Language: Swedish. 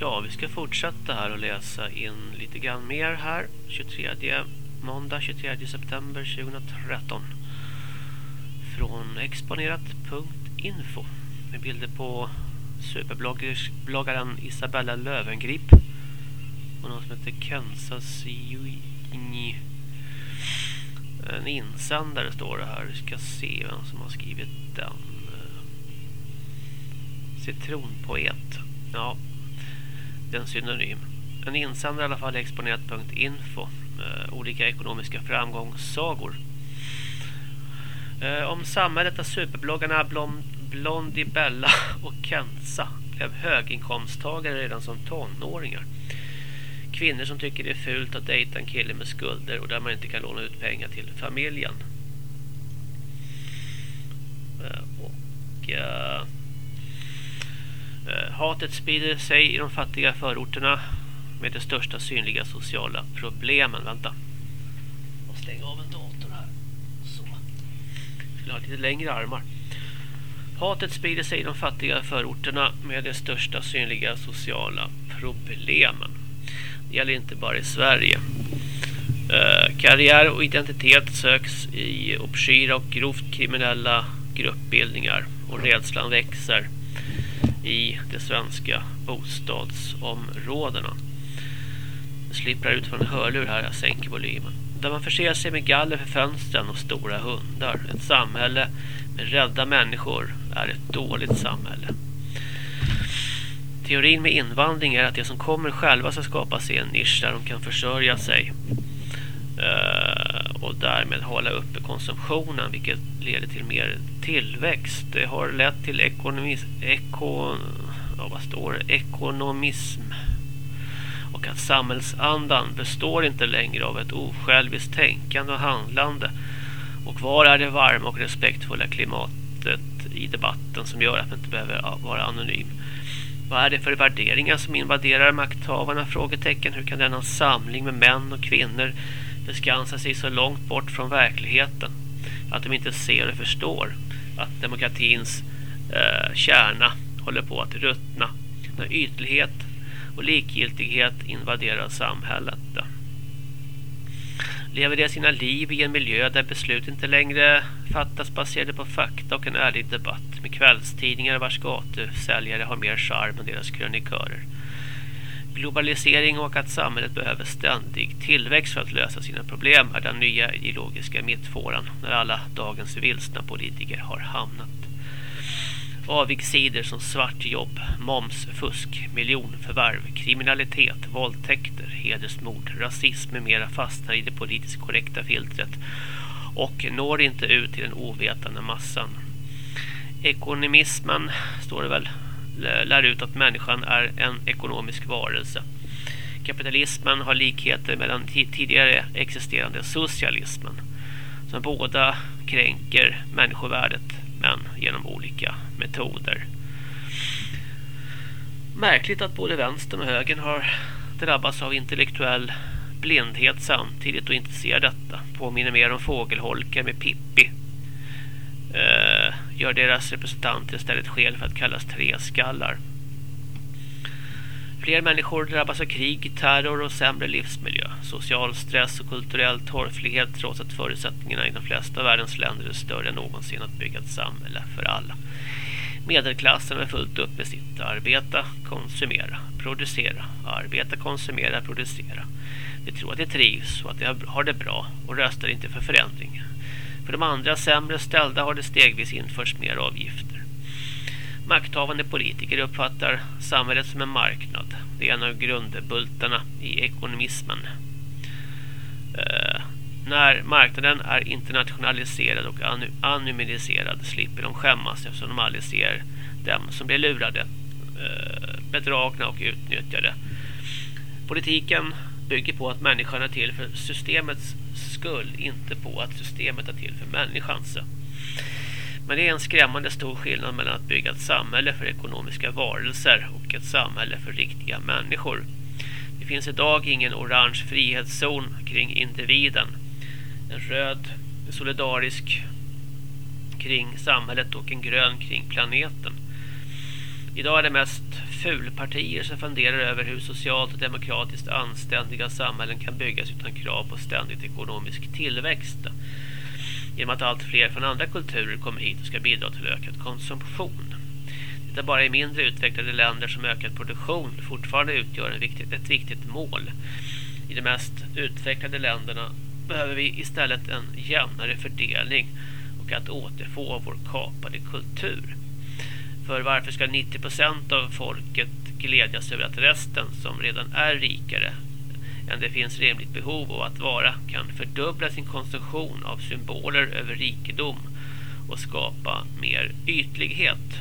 Ja, vi ska fortsätta här och läsa in lite grann mer här. 23 måndag 23 september 2013. Från exponerat.info med bilder på superbloggaren Isabella Lövengrip och någon som heter Kansas Siuini. En insändare står det här. Vi ska se vem som har skrivit den. Citronpoet. Ja, en synonym. En insändare i alla fall exponerat.info. Eh, olika ekonomiska framgångssagor. Eh, om samhället där superbloggarna Blond, Blondie Bella och Kensa blev höginkomsttagare redan som tonåringar. Kvinnor som tycker det är fult att dejta en kille med skulder och där man inte kan låna ut pengar till familjen. Eh, och... Eh, Hatet sprider sig i de fattiga förorterna med de största synliga sociala problemen. Vänta. Jag stänga av en dator här. Så. Jag skulle ha lite längre armar. Hatet sprider sig i de fattiga förorterna med de största synliga sociala problemen. Det gäller inte bara i Sverige. Eh, karriär och identitet söks i obskyra och grovt kriminella gruppbildningar och rädslan växer i de svenska bostadsområdena. Jag slipper ut från en hörlur här, jag sänker volymen. Där man förser sig med galler för fönstren och stora hundar. Ett samhälle med rädda människor är ett dåligt samhälle. Teorin med invandring är att de som kommer själva ska skapa sig en nisch där de kan försörja sig. Uh, och därmed hålla uppe konsumtionen vilket leder till mer tillväxt. Det har lett till ekonomis, eko, ja, vad står ekonomism och att samhällsandan består inte längre av ett osjälviskt tänkande och handlande. Och var är det varma och respektfulla klimatet i debatten som gör att man inte behöver vara anonym? Vad är det för värderingar som invaderar makthavarna? Frågetecken. Hur kan denna samling med män och kvinnor beskansar sig så långt bort från verkligheten att de inte ser och förstår att demokratins eh, kärna håller på att ruttna när ytlighet och likgiltighet invaderar samhället. Lever de sina liv i en miljö där beslut inte längre fattas baserade på fakta och en ärlig debatt med kvällstidningar vars gatusäljare har mer charm än deras krönikörer globalisering och att samhället behöver ständig tillväxt för att lösa sina problem är den nya ideologiska mittfåran när alla dagens vilsna politiker har hamnat. Avigsidor som svartjobb, momsfusk, miljonförvärv, kriminalitet, våldtäkter, hedersmord, rasism med mera fastnar i det politiskt korrekta filtret och når inte ut till den ovetande massan. Ekonomismen står det väl lär ut att människan är en ekonomisk varelse. Kapitalismen har likheter med den tidigare existerande socialismen som båda kränker människovärdet men genom olika metoder. Märkligt att både vänstern och högern har drabbats av intellektuell blindhet samtidigt och inte ser detta. Påminner mer om fågelholkar med Pippi Eh, gör deras representanter istället skäl för att kallas treskallar. Fler människor drabbas av krig, terror och sämre livsmiljö, social stress och kulturell torflighet trots att förutsättningarna i de flesta av världens länder är större än någonsin att bygga ett samhälle för alla. Medelklassen är fullt upp med sitt arbeta, konsumera, producera, arbeta, konsumera, producera. Vi tror att de trivs och att de har det bra och röstar inte för förändring. För de andra sämre ställda har det stegvis införts mer avgifter. Makthavande politiker uppfattar samhället som en marknad. Det är en av grundbultarna i ekonomismen. Eh, när marknaden är internationaliserad och anonymiserad slipper de skämmas eftersom de aldrig ser dem som blir lurade, eh, bedragna och utnyttjade. Politiken bygger på att människan är till för systemets skull, inte på att systemet är till för människans. Men det är en skrämmande stor skillnad mellan att bygga ett samhälle för ekonomiska varelser och ett samhälle för riktiga människor. Det finns idag ingen orange frihetszon kring individen. En röd solidarisk kring samhället och en grön kring planeten. Idag är det mest fulpartier som funderar över hur socialt och demokratiskt anständiga samhällen kan byggas utan krav på ständigt ekonomisk tillväxt. Genom att allt fler från andra kulturer kommer hit och ska bidra till ökad konsumtion. Det är bara i mindre utvecklade länder som ökad produktion fortfarande utgör en viktigt, ett viktigt mål. I de mest utvecklade länderna behöver vi istället en jämnare fördelning och att återfå vår kapade kultur. För varför ska 90% av folket glädjas över att resten som redan är rikare än det finns rimligt behov av att vara kan fördubbla sin konsumtion av symboler över rikedom och skapa mer ytlighet?